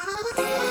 Ah!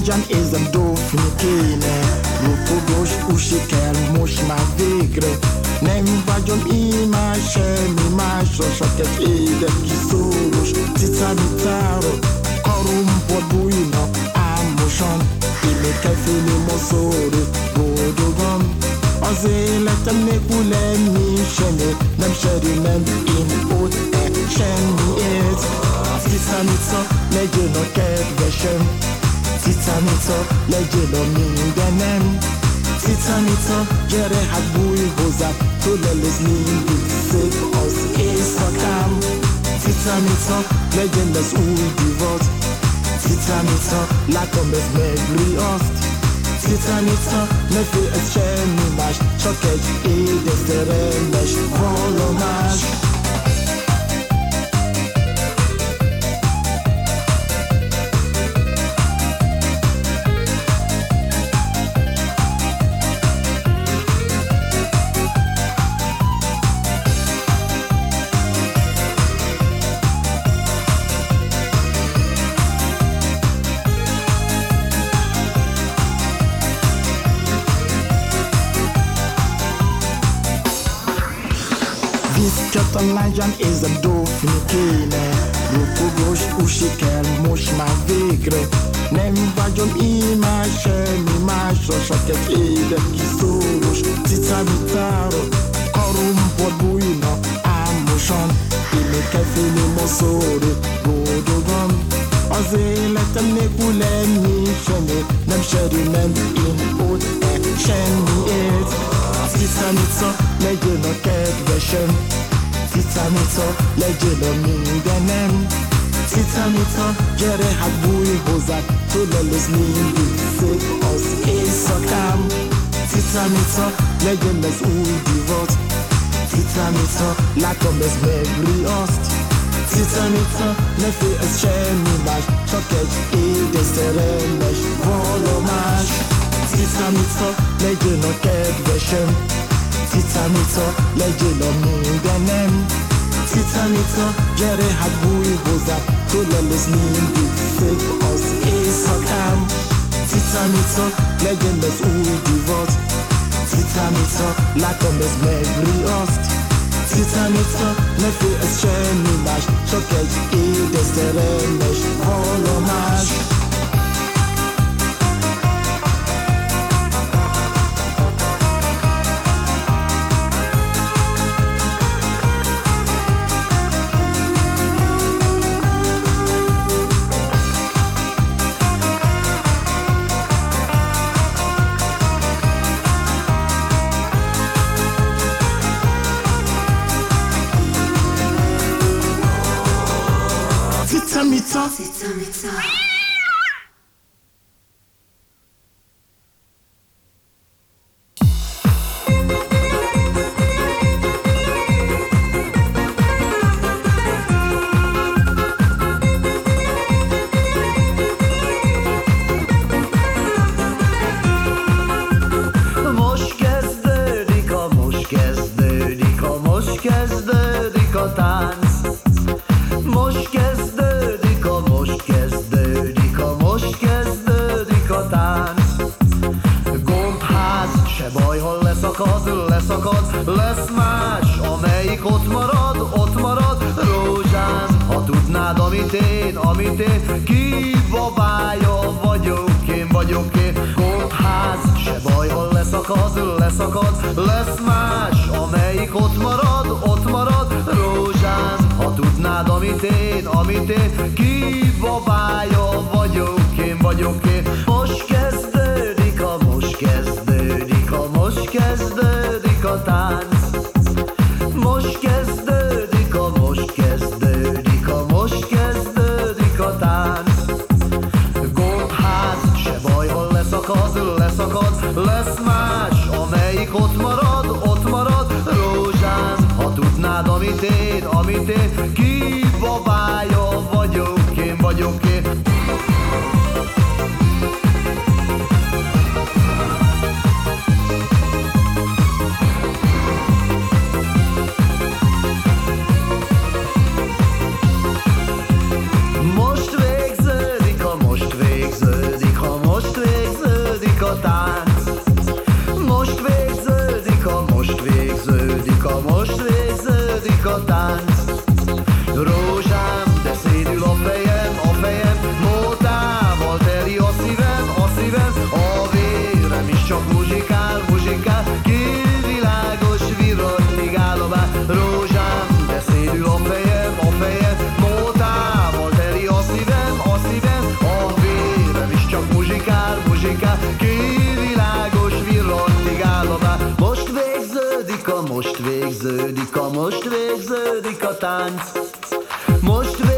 Legyen érzem dófni kéne. Rupogós, usiker most már végre. Nem vagyom imás, semmi másra Csak egy édes kiszórós cicamicára Karumpot bújnak ámosan Én még kell félni moszorú boldogan. Az életem nélkül lenni semmi Nem serű, nem én ott semmiért Cicanica, legyen a kedvesem Cicanica, legyen a mindenem Cicanica, gyere hát bújj hozzá ez mindig szép az éjszakám. Cicanica, legyen az új divat. Cicanica, látom ez megriaszt Cicanica, ne félj, ez semmi más Csak egy édes szerelmes valomás legyen érzem dófni kéne. Rupogós usiker most már végre. Nem vagyom imás, semmi másra Csak egy édes kiszórós cicabicára Karumpot bújna ámosan Én még kell félni moszorú boldogan. Az életem nélkül lenni semmi Nem serű, nem én ott semmiért. Cicanica, legyen a kedvesem Cicanica, legyél a mindenem Cicanica, gyere hát bújj hozzá ez mindig szép az éjszakám Cicanica, legyen ez új divat. Cicanica, látom ez megriaszt Cicanica, ne félj, ez semmi más Csak egy édes szerelmes valomás Cicanica, legyen a kedvesem Cicanica, legyél a mindenem Cicanica, gyere hát bújj hozzá Tudod, ez mindig szép az éjszakám. Cicanica, legyen ez új divat. Cicanica, látom ez megriaszt. Cicanica, ne félj, ez semmi más Csak egy édes szerelmes valomás Csóka, most végződik a tánc. Most végződik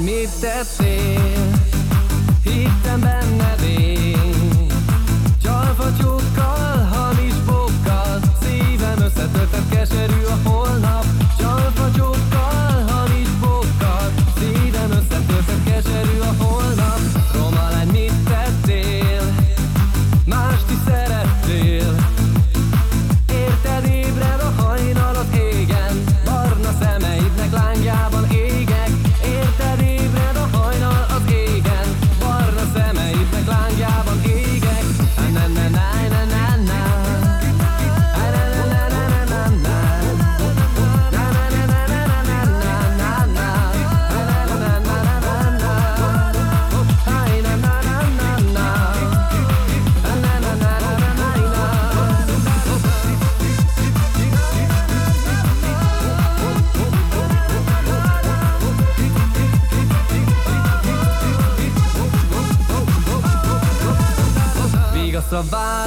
hogy mit tettél? Hittem benned én. Csalva csókkal, hamis bókkal Szívem összetöltött, keserű a holnap. provide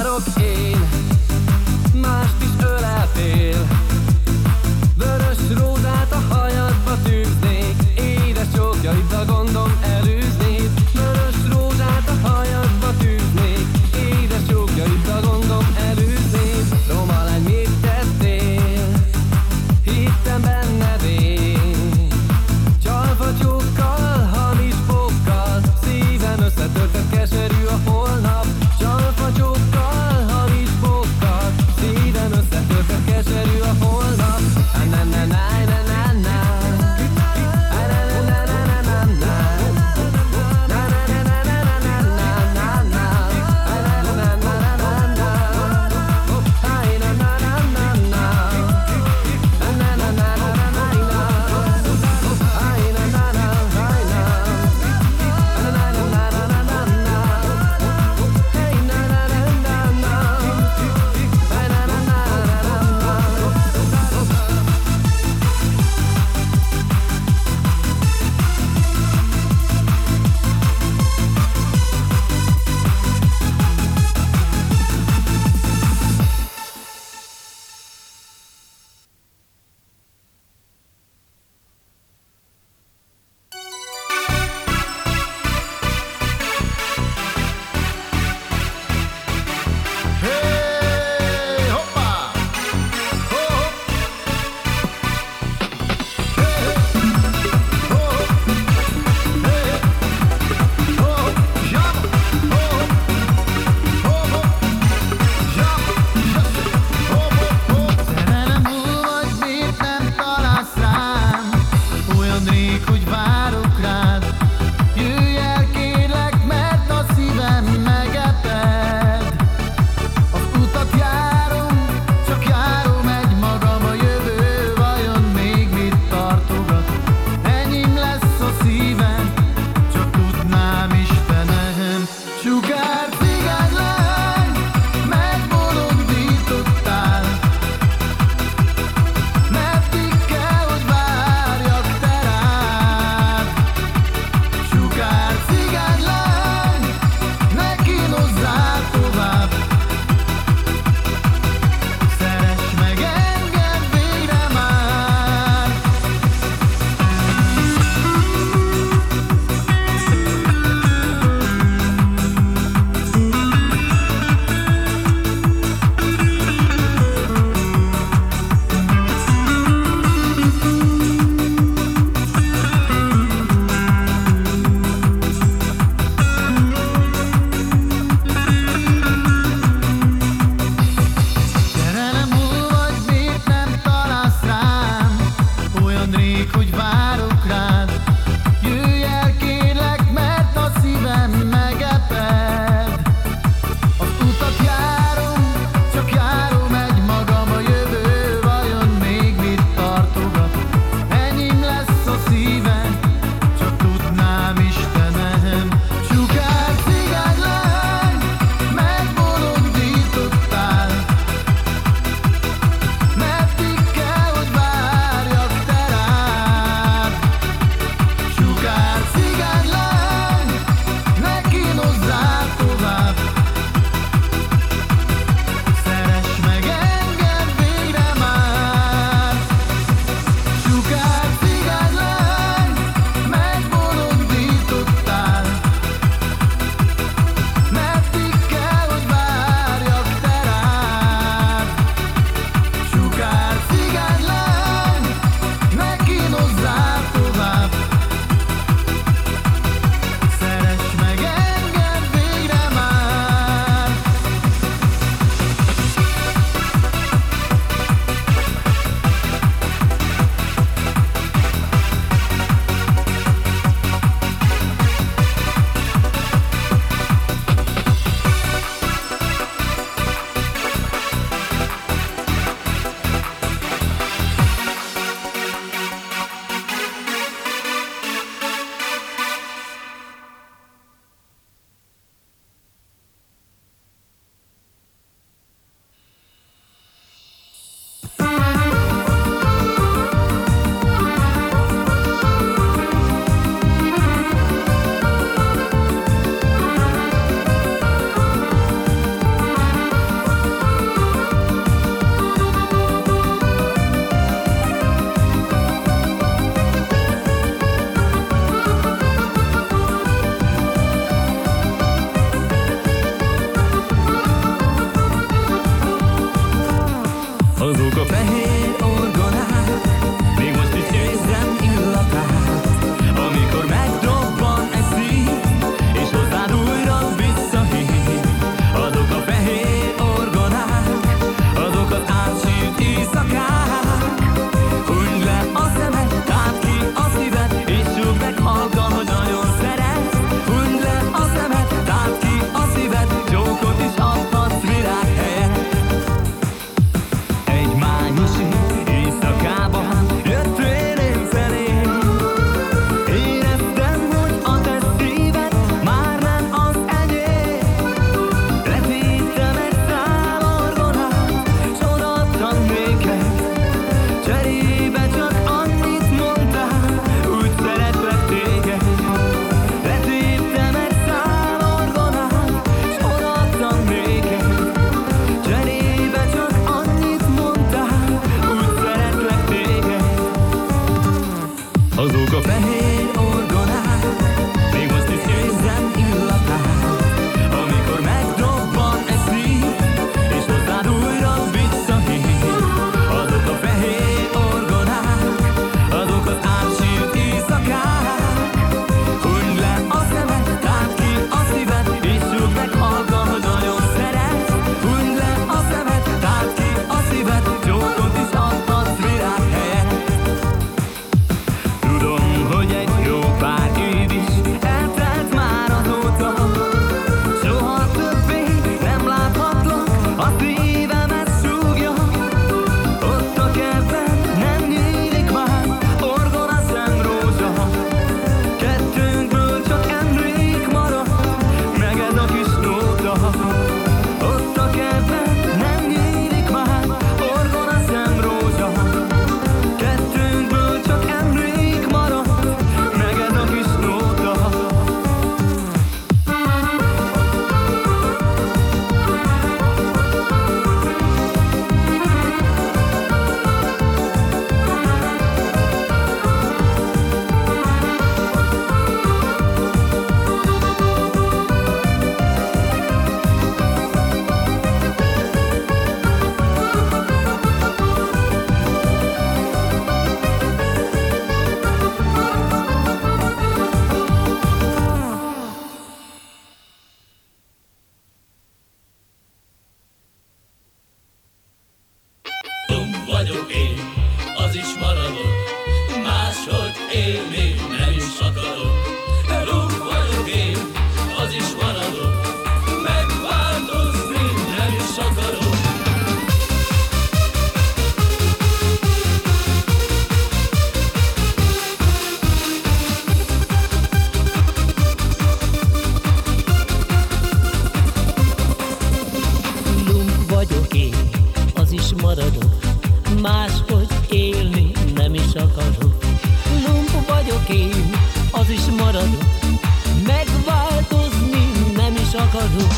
hallok,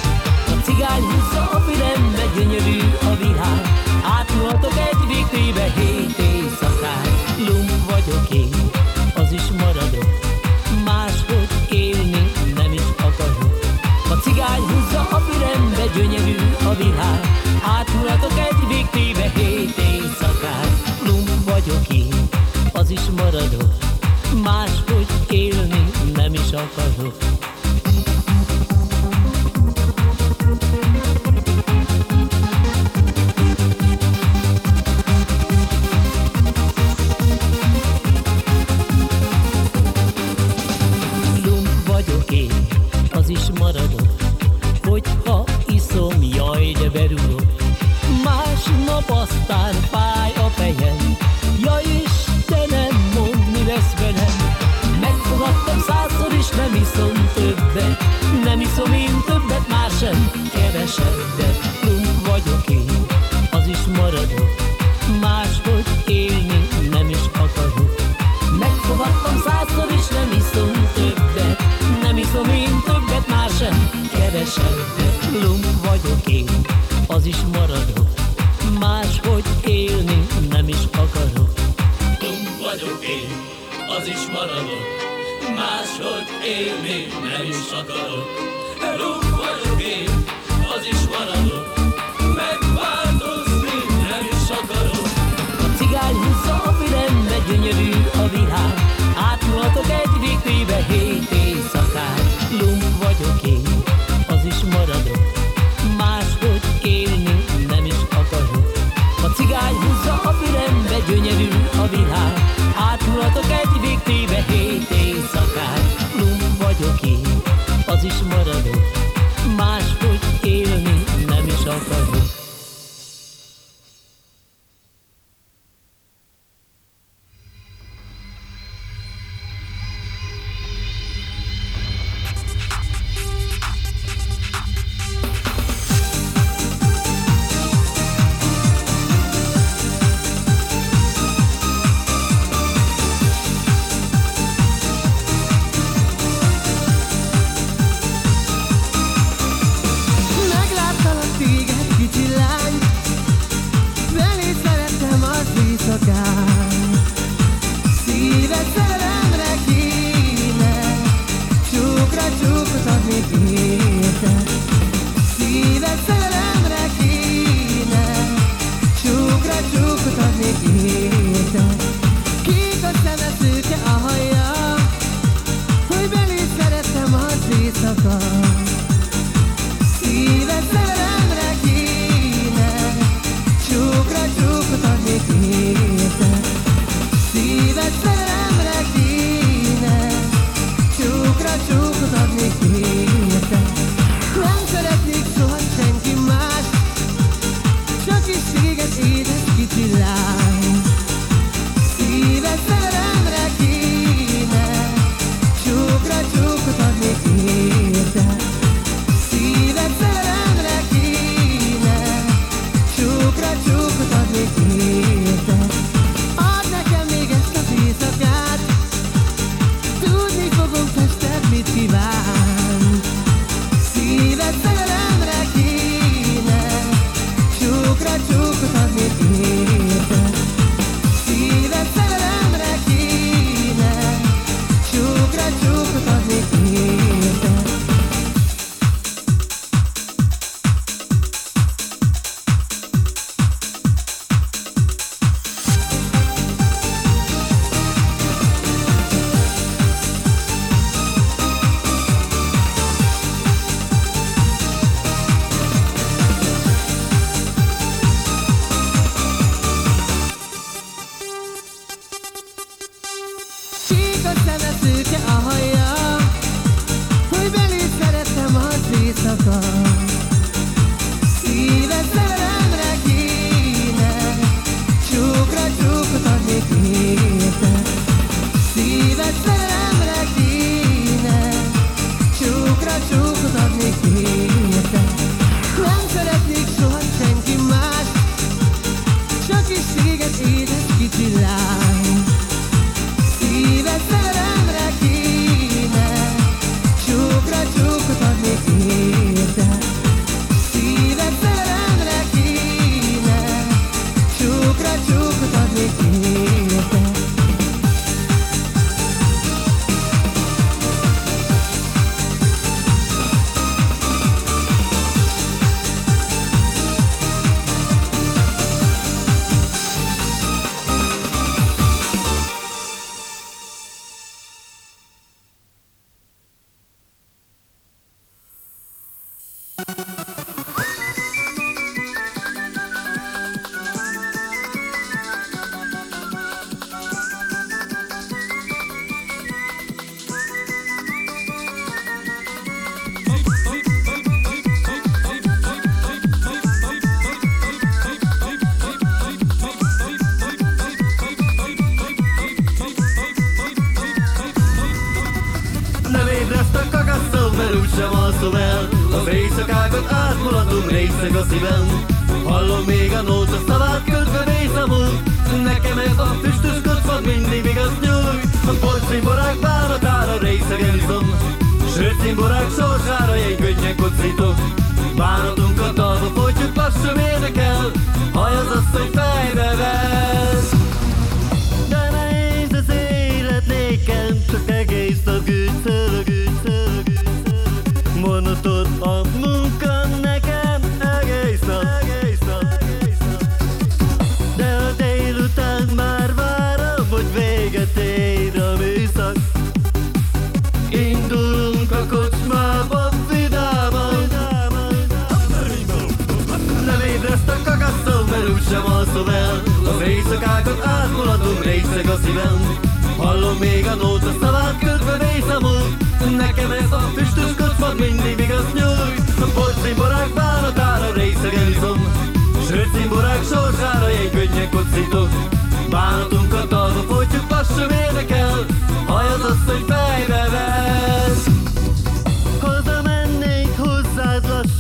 a cigány húzza a fülembe, gyönyörű a világ. Átulhatok egy végtébe hét éjszakán, lump vagyok én, az is maradok. Máshogy élni nem is akarok. A cigány húzza a fülembe, gyönyörű a világ. Átulhatok egy végtébe hét éjszakán, lump vagyok én, az is maradok. Máshogy élni nem is akarok.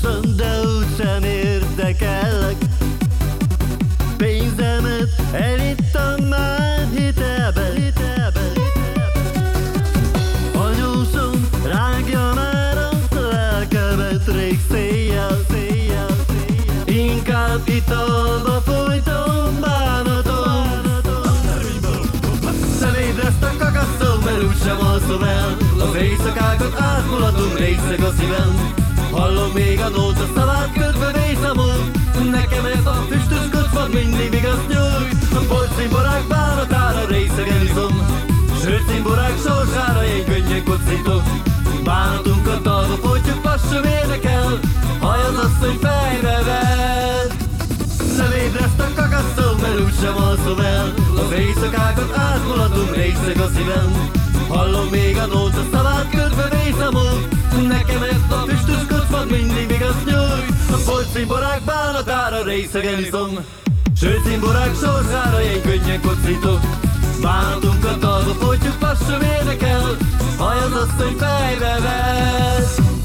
hosszan, de úgysem érdekelek Pénzemet elittam már hitelben, hitelben, hitelben. Anyósom a lelkemet rég széjjel, széjjel, széjjel. Inkább italba folytom bánatom Szemédreszt a kakasszó, mert úgysem alszom el Az éjszakákat átmulatom részeg a szívem Hallom még a nóta szavát ködben és amúgy Nekem ez a füstös kocsma mindig igaz nyújt. A polcin borák báratára részegen izom. Sőt, én borák sorsára én könnyen kocítok Bánatunkat alva folytjuk, passzom érdekel. Haj az asszony fejbe ved Nem ébreszt a kakasztom, mert úgysem alszom el. Az éjszakákat átmulatom, részeg a szívem. Hallom még a nóta szavát, ködve vészem Nekem ez a füstös csak mindig igaz nyújt A volt színborák bánatára részegen iszom. Sőt színborák sorsára egy könnyen kocítok. Bánatunkat adva folytjuk, más sem érdekel Ha az asszony fejbe vesz.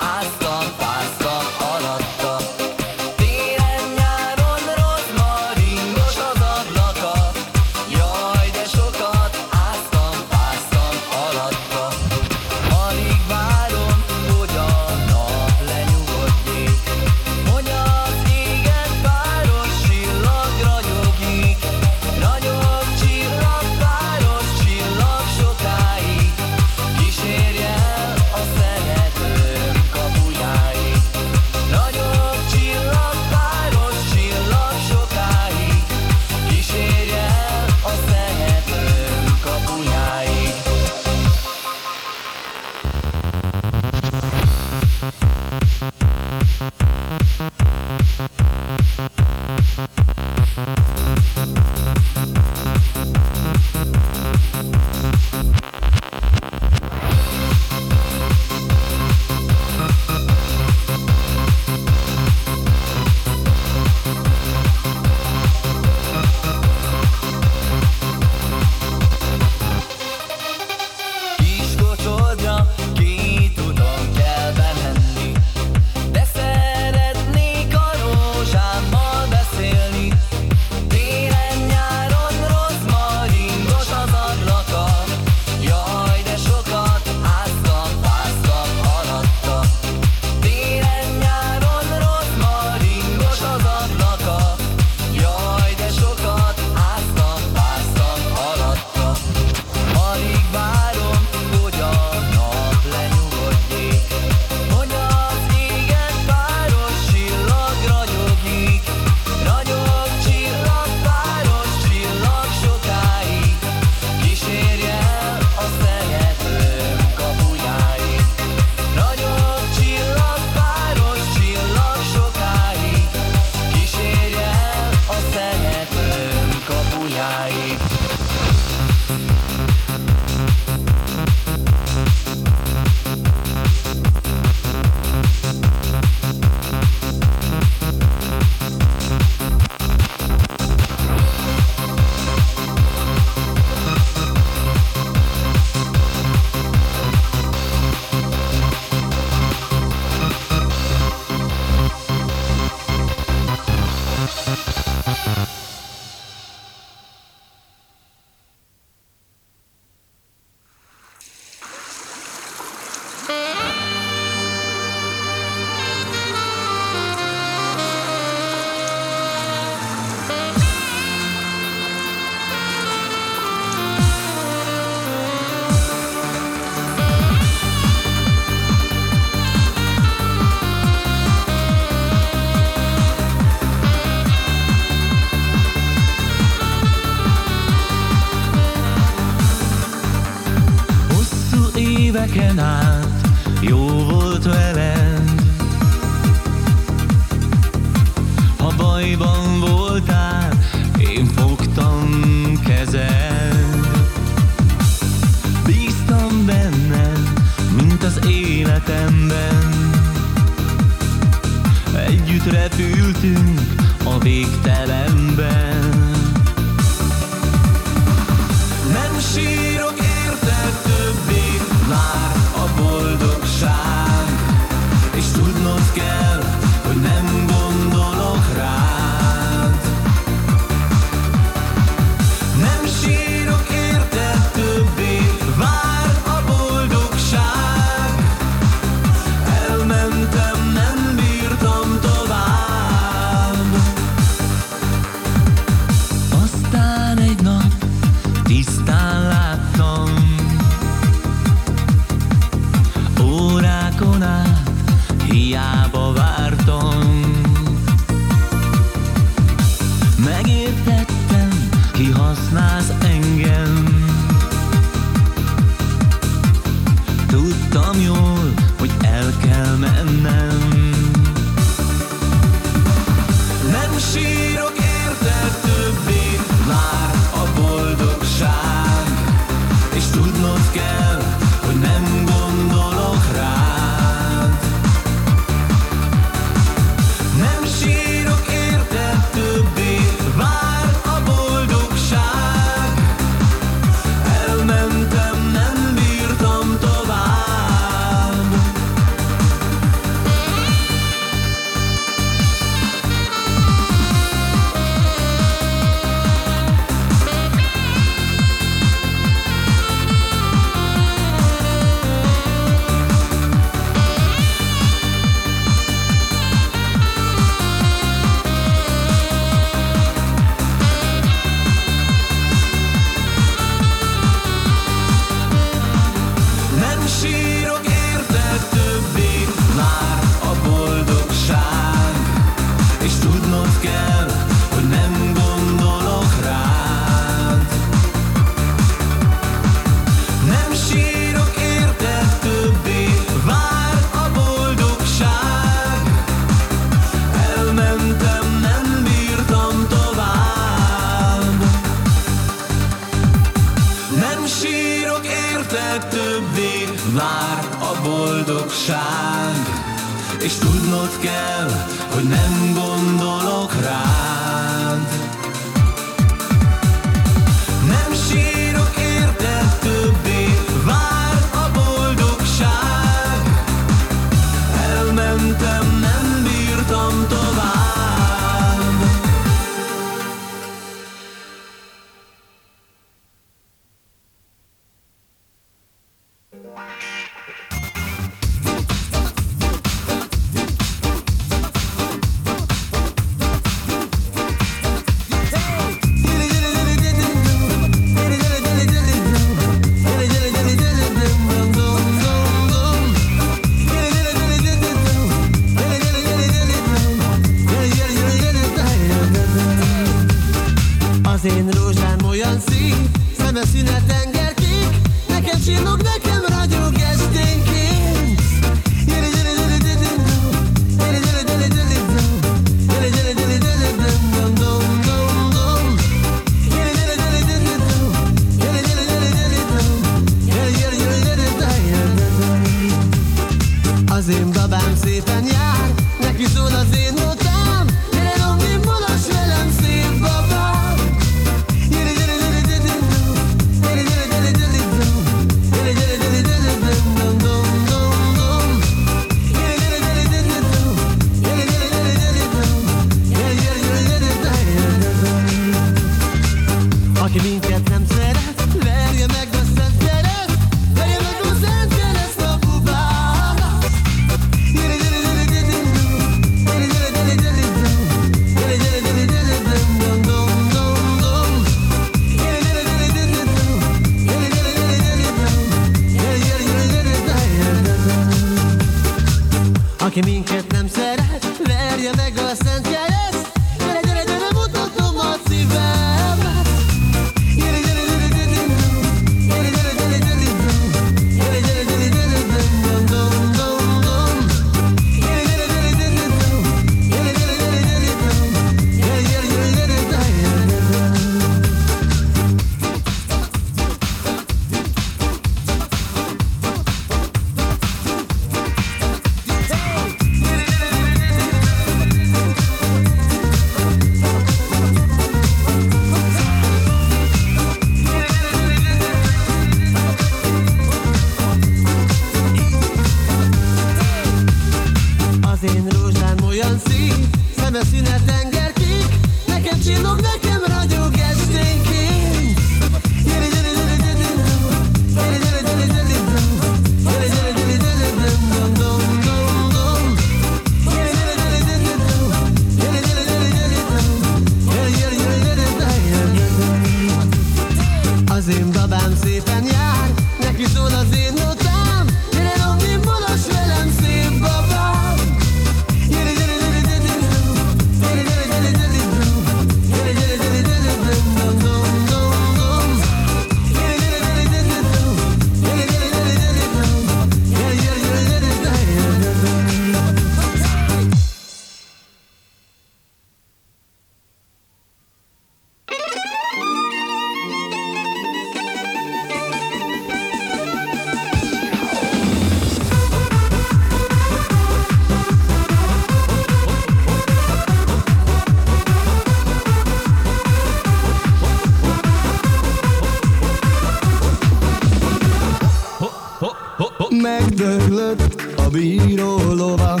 Megdöglött a bíró lova.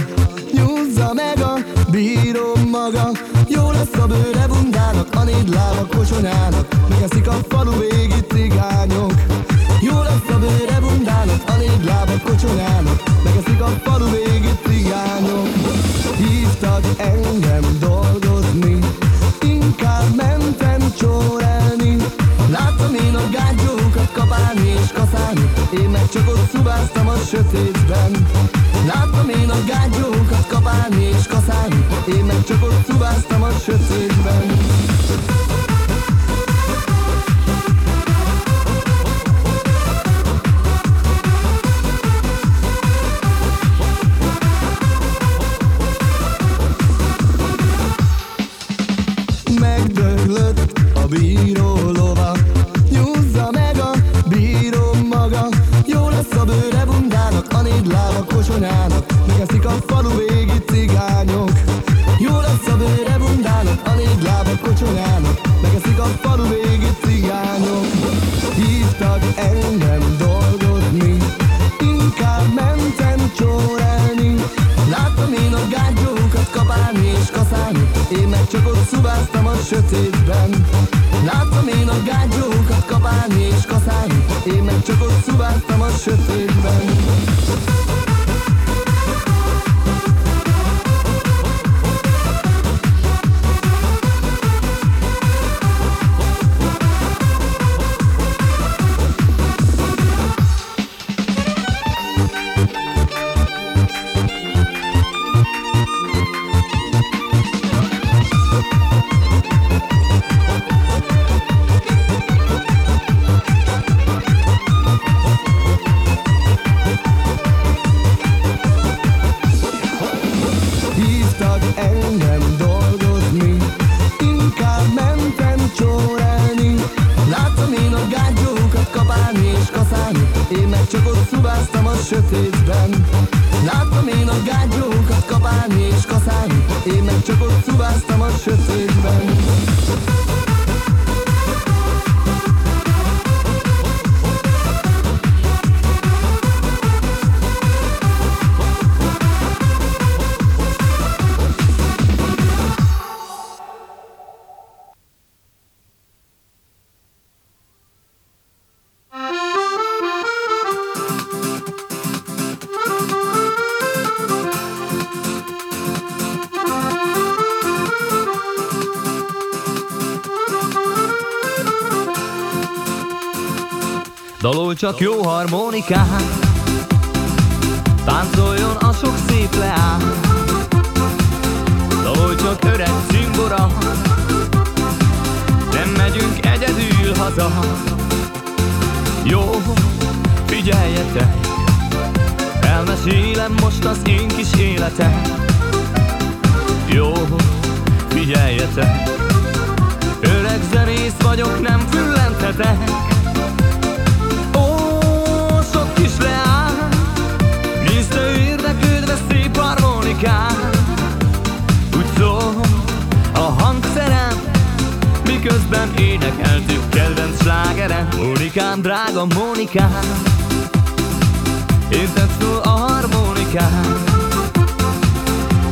Nyúzza meg a bíró maga. Jó lesz a bőre bundának A négy lába kosonyának Megeszik a falu végi cigányok. Jó lesz a bőre bundának A négy lába kosonyának Megeszik a falu végi cigányok. Hívtak engem dolgozni szubáztam a sötétben. Láttam én a gágyókat kapálni és kaszálni Én meg csak ott szubáztam a sötétben should think then. Csak jó harmonikán Táncoljon a sok szép leány. Dalol csak öreg cimbora. Nem megyünk egyedül haza. Jó, figyeljetek. Elmesélem most az én kis életem Jó, figyeljetek. Öreg zenész vagyok, nem füllenthetek parolni kell Úgy szól a hangszerem Miközben énekeltük kedvenc slágerem Mónikám, drága Mónikám. Érted szól a harmonikám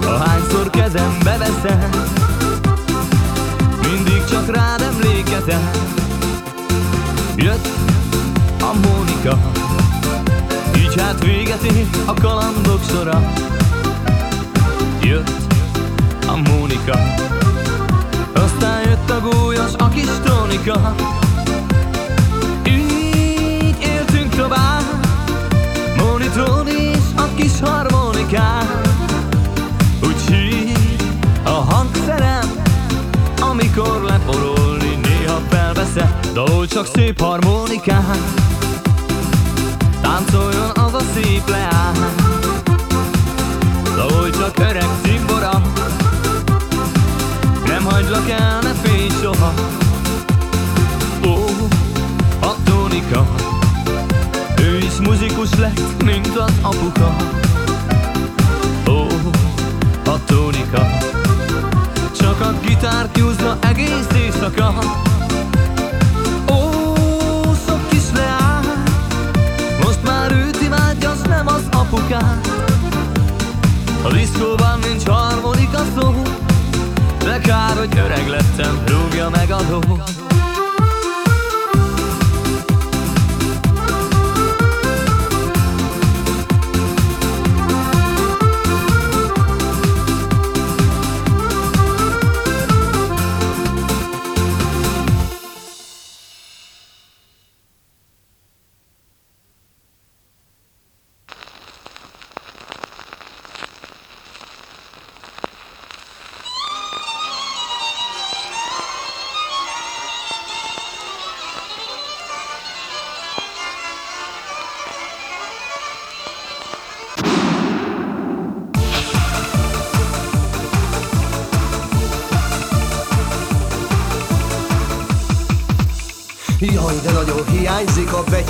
Ahányszor kezembe veszem. Mindig csak rád emlékezem Jött a Mónika. Így hát véget ér a kalandok sora. Jött a Mónika. Aztán jött a gólyos, a kis Trónika Így éltünk tovább Móni, Tróni és a kis harmonikán. Úgy sír a hangszerem Amikor leporolni néha felveszem Dol csak szép harmonikán. Táncoljon az a szép leány Dol csak öreg cimbora Nem hagylak el, ne félj soha. Ó, a Tónika. Ő is muzikus lett, mint az apuka. Ó, a Tónika. Csak a gitárt nyúzza egész éjszaka A diszkóban nincs harmonika szó. De kár, hogy öreg lettem, rúgja meg a ló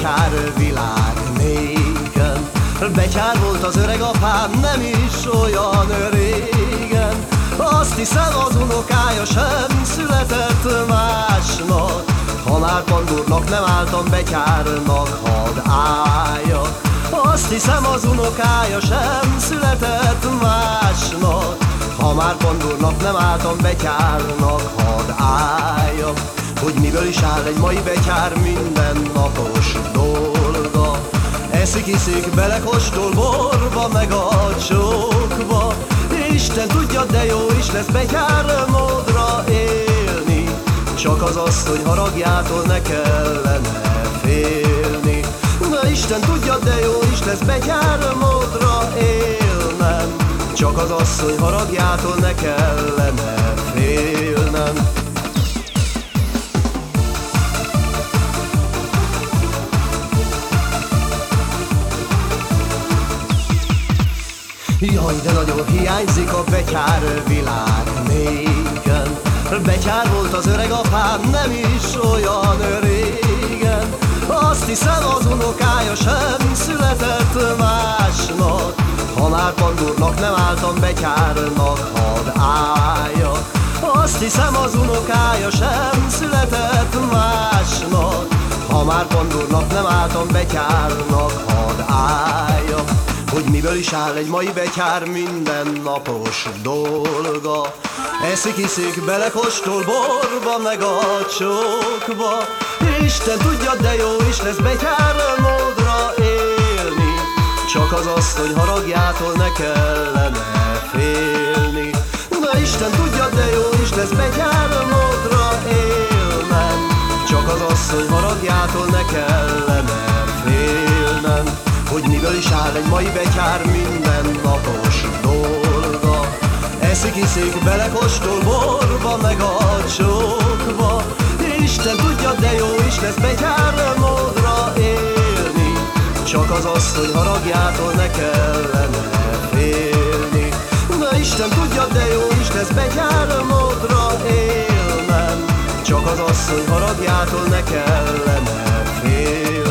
betyár világ négen. Betyár volt az öreg apám, nem is olyan régen. Azt hiszem az unokája sem született másnak Ha már pandurnak nem álltam betyárnak, hadd álljak. Azt hiszem az unokája sem született másnak Ha már pandurnak nem álltam betyárnak, hadd álljak hogy miből is áll egy mai minden napos dolga. Eszik, iszik, belekostol borba, meg a csókba. Isten tudja, de jó is lesz betyár módra élni. Csak az asszony haragjától ne kellene félni. Na Isten tudja, de jó is lesz betyár módra élnem. Csak az asszony haragjától ne kellene félnem Jaj, de nagyon hiányzik a betyár világ. Négen Betyár volt az öreg apám, nem is olyan régen. Azt hiszem az unokája sem született másnak Ha már pandurnak nem álltam betyárnak, hadd álljak Azt hiszem az unokája sem született másnak Ha már pandurnak nem álltam betyárnak, hadd álljak hogy miből is áll egy mai betyár minden napos dolga. Eszik, iszik, belekostol borba, meg a csókba. Isten tudja, de jó is lesz betyár módra élni. Csak az asszony haragjától ne kellene félni. Na Isten tudja, de jó is lesz betyár módra élnem Csak az asszony haragjától ne kellene hogy miből is áll egy mai betyár minden napos dolga. Eszik, iszik, belekostol borba, meg a csókba. Isten tudja, de jó is lesz betyár módra élni. Csak az asszony haragjától ne kellene félni. Na Isten tudja, de jó is lesz betyár módra élnem. Csak az asszony haragjától ne kellene félnem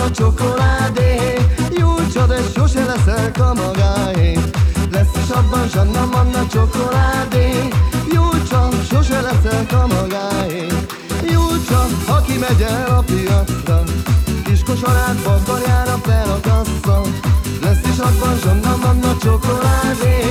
a csokoládé. Jújtsa, de sose leszek a magáé. Lesz is abban Zsanna Manna csokoládé. Jújtsa, sose leszek a magáé. Jújtsa, aki megy el a piacra. Kis kosarát, balkarjára felakassza Lesz is abban Zsanna Manna csokoládé.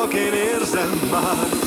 Vágynak, én érzem már.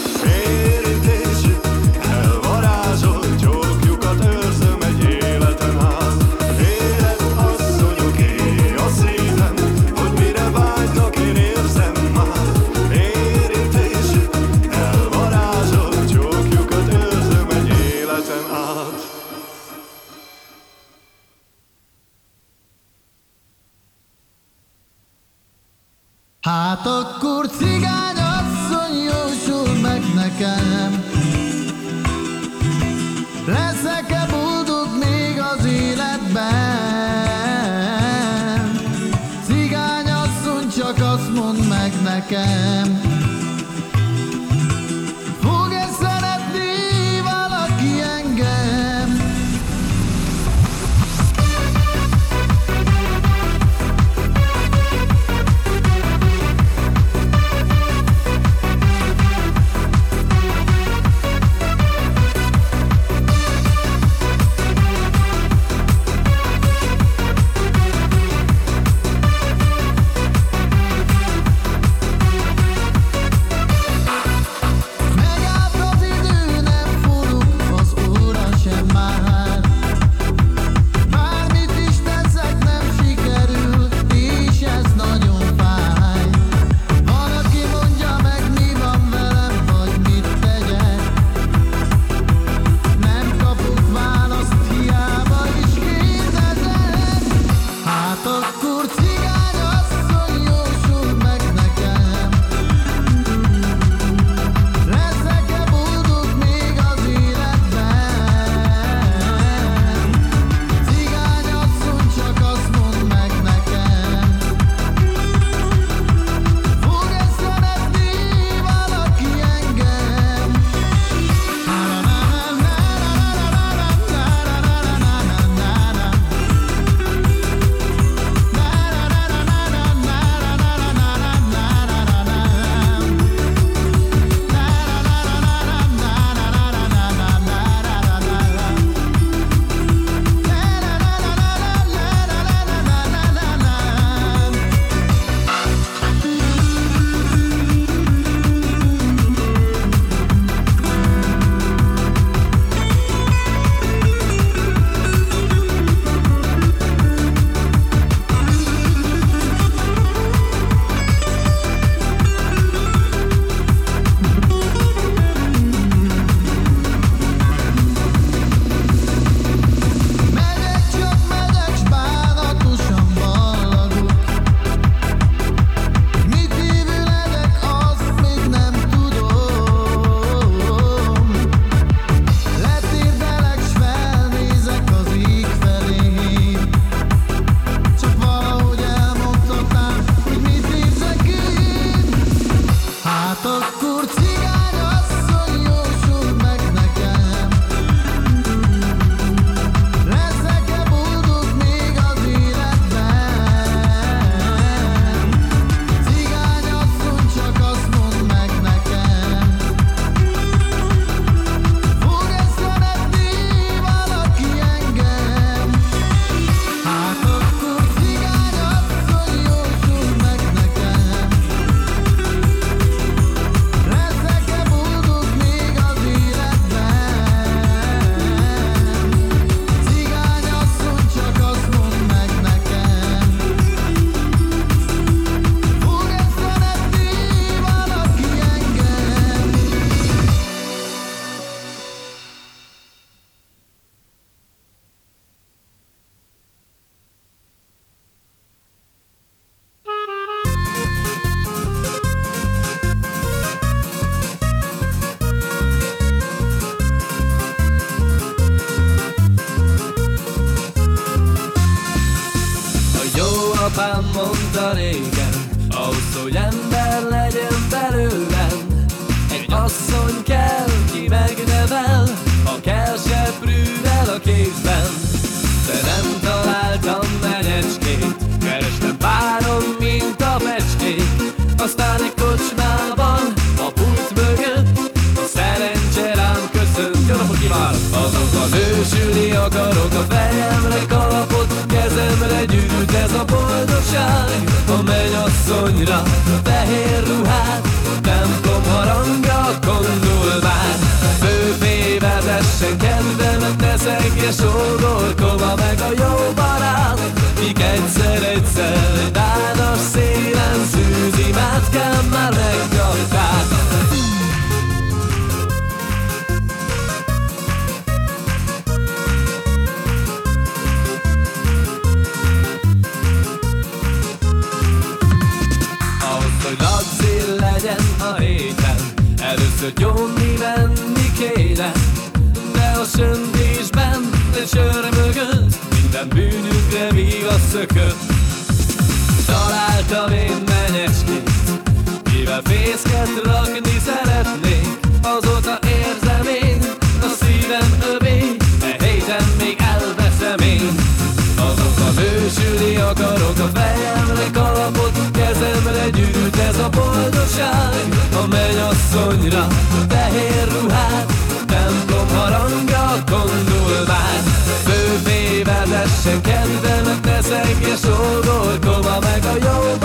bocsán a mennyasszonyra Fehér ruhát, templom harangja kondulván. Fővévedesse kedvemet ne szegje sógolkova meg a jó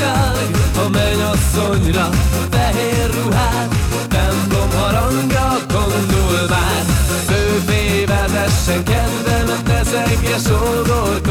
igazság A mennyasszonyra fehér ruhát Templom harangra gondolván Szőfével tessen kedvemet ezek és oldolk